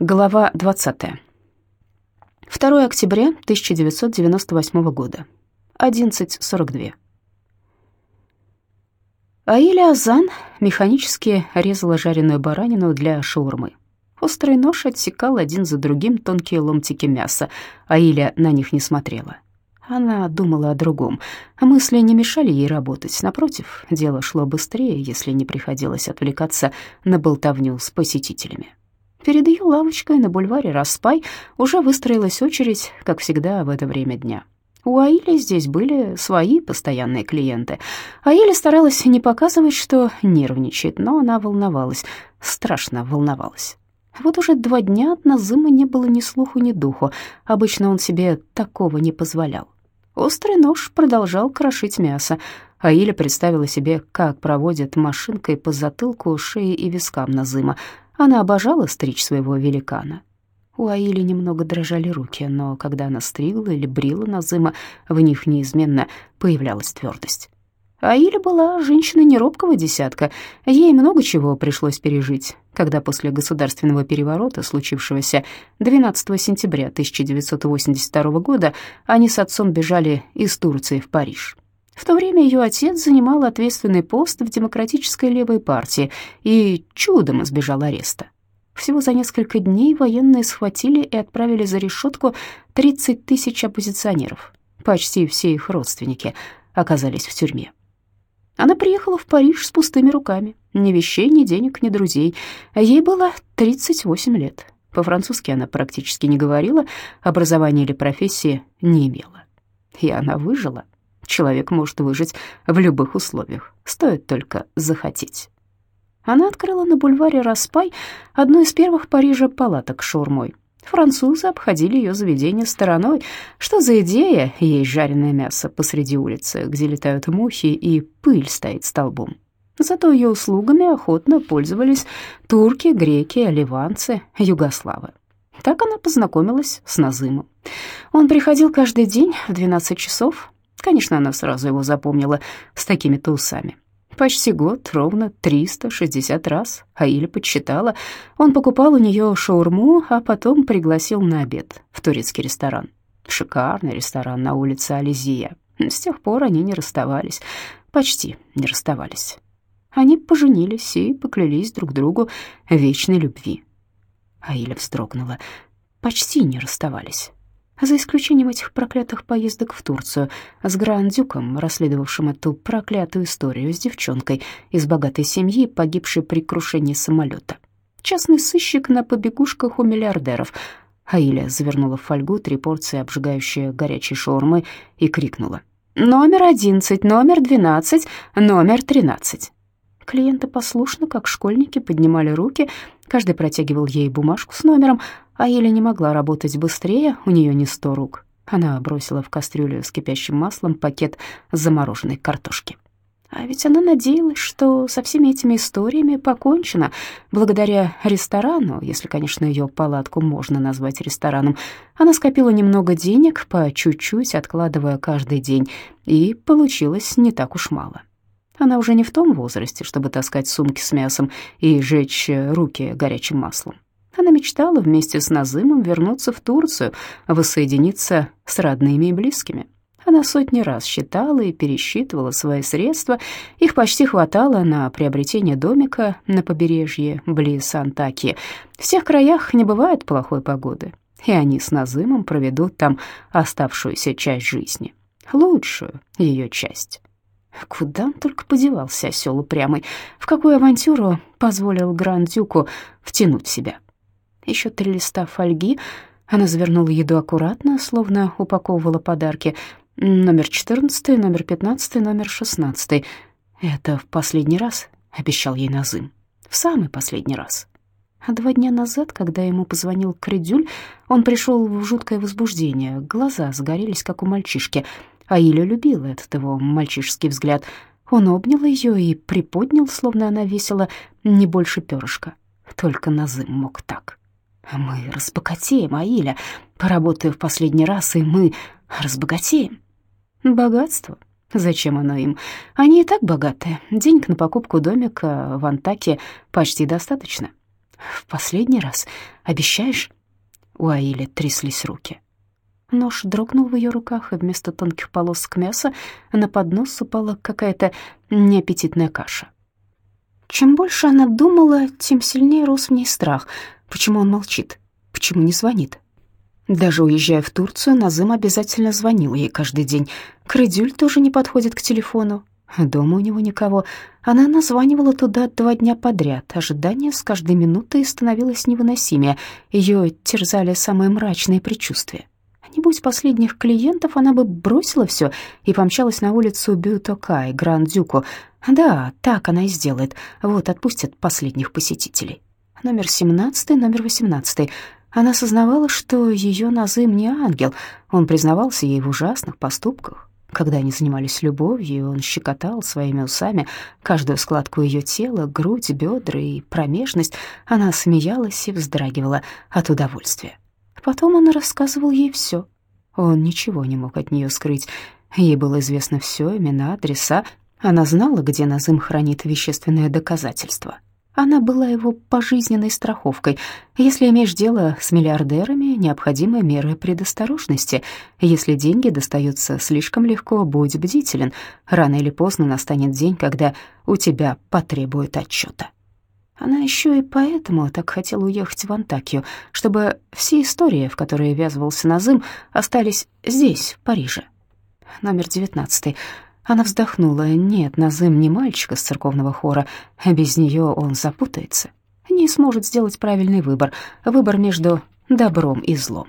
Глава 20. 2 октября 1998 года. 11.42. Аиля Азан механически резала жареную баранину для шаурмы. Острый нож отсекал один за другим тонкие ломтики мяса. Аиля на них не смотрела. Она думала о другом. Мысли не мешали ей работать. Напротив, дело шло быстрее, если не приходилось отвлекаться на болтовню с посетителями. Перед ее лавочкой на бульваре Распай уже выстроилась очередь, как всегда в это время дня. У Аили здесь были свои постоянные клиенты. Аиля старалась не показывать, что нервничает, но она волновалась, страшно волновалась. Вот уже два дня от Назыма не было ни слуху, ни духу. Обычно он себе такого не позволял. Острый нож продолжал крошить мясо. Аиля представила себе, как проводит машинкой по затылку, шее и вискам Назыма. Она обожала стричь своего великана. У Аили немного дрожали руки, но когда она стригла или брила Назыма, в них неизменно появлялась твердость. Аиля была женщиной неробкого десятка, ей много чего пришлось пережить, когда после государственного переворота, случившегося 12 сентября 1982 года, они с отцом бежали из Турции в Париж. В то время ее отец занимал ответственный пост в Демократической левой партии и чудом избежал ареста. Всего за несколько дней военные схватили и отправили за решетку 30 тысяч оппозиционеров. Почти все их родственники оказались в тюрьме. Она приехала в Париж с пустыми руками. Ни вещей, ни денег, ни друзей. Ей было 38 лет. По-французски она практически не говорила, образования или профессии не имела. И она выжила. Человек может выжить в любых условиях, стоит только захотеть. Она открыла на бульваре Распай одну из первых Парижа палаток шаурмой. Французы обходили ее заведение стороной. Что за идея есть жареное мясо посреди улицы, где летают мухи и пыль стоит столбом? Зато ее услугами охотно пользовались турки, греки, ливанцы, югославы. Так она познакомилась с Назымом. Он приходил каждый день в 12 часов, Конечно, она сразу его запомнила с такими-то. Почти год, ровно 360 раз. Аиля подсчитала. Он покупал у нее шаурму, а потом пригласил на обед в турецкий ресторан. Шикарный ресторан на улице Ализия. С тех пор они не расставались. Почти не расставались. Они поженились и поклялись друг другу вечной любви. Аиля вздрогнула. Почти не расставались за исключением этих проклятых поездок в Турцию с Грандюком, расследовавшим эту проклятую историю с девчонкой из богатой семьи, погибшей при крушении самолета. Частный сыщик на побегушках у миллиардеров. Аиля завернула в фольгу три порции обжигающей горячей шаурмы и крикнула. «Номер одиннадцать, номер двенадцать, номер тринадцать». Клиенты послушно, как школьники, поднимали руки, каждый протягивал ей бумажку с номером, а Еля не могла работать быстрее, у нее не сто рук. Она бросила в кастрюлю с кипящим маслом пакет замороженной картошки. А ведь она надеялась, что со всеми этими историями покончено. Благодаря ресторану, если, конечно, ее палатку можно назвать рестораном, она скопила немного денег, по чуть-чуть откладывая каждый день, и получилось не так уж мало. Она уже не в том возрасте, чтобы таскать сумки с мясом и жечь руки горячим маслом. Она мечтала вместе с Назымом вернуться в Турцию, воссоединиться с родными и близкими. Она сотни раз считала и пересчитывала свои средства. Их почти хватало на приобретение домика на побережье близ Антаки. В всех краях не бывает плохой погоды, и они с Назымом проведут там оставшуюся часть жизни, лучшую ее часть. Куда он только подевался, осел упрямый? В какую авантюру позволил Гранд-Дюку втянуть себя? Еще три листа фольги. Она завернула еду аккуратно, словно упаковывала подарки. Номер 14, номер 15, номер 16. Это в последний раз, обещал ей Назым. В самый последний раз. А два дня назад, когда ему позвонил Кридюль, он пришел в жуткое возбуждение. Глаза загорелись, как у мальчишки. А Иля любила этот его мальчишеский взгляд. Он обнял ее и приподнял, словно она весила не больше перышка. Только Назым мог так. Мы разбогатеем, Аиля. Поработаю в последний раз, и мы разбогатеем. Богатство? Зачем оно им? Они и так богатые. Денег на покупку домика в Антаке почти достаточно. «В последний раз? Обещаешь?» У Аили тряслись руки. Нож дрогнул в ее руках, и вместо тонких полосок мяса на поднос упала какая-то неаппетитная каша. Чем больше она думала, тем сильнее рос в ней страх. Почему он молчит? Почему не звонит? Даже уезжая в Турцию, Назым обязательно звонил ей каждый день. Крыдюль тоже не подходит к телефону. Дома у него никого. Она названивала туда два дня подряд. Ожидание с каждой минутой становилось невыносимее. Ее терзали самые мрачные предчувствия. Не будь последних клиентов, она бы бросила все и помчалась на улицу Бютокай, Гранд-Дюку. Да, так она и сделает. Вот, отпустят последних посетителей. Номер 17, номер 18. Она осознавала, что ее Назым не ангел. Он признавался ей в ужасных поступках. Когда они занимались любовью, он щекотал своими усами каждую складку ее тела, грудь, бедра и промежность. Она смеялась и вздрагивала от удовольствия. Потом он рассказывал ей все. Он ничего не мог от нее скрыть. Ей было известно все, имена, адреса. Она знала, где Назым хранит вещественное доказательство. Она была его пожизненной страховкой. Если имеешь дело с миллиардерами, необходимы меры предосторожности. Если деньги достаются слишком легко, будь бдителен. Рано или поздно настанет день, когда у тебя потребуют отчета. Она еще и поэтому так хотела уехать в Антакию, чтобы все истории, в которые ввязывался Назым, остались здесь, в Париже. Номер девятнадцатый. Она вздохнула. Нет, Назым не мальчик из церковного хора. Без нее он запутается. Не сможет сделать правильный выбор. Выбор между добром и злом.